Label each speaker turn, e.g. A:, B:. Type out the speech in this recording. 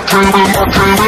A: I'm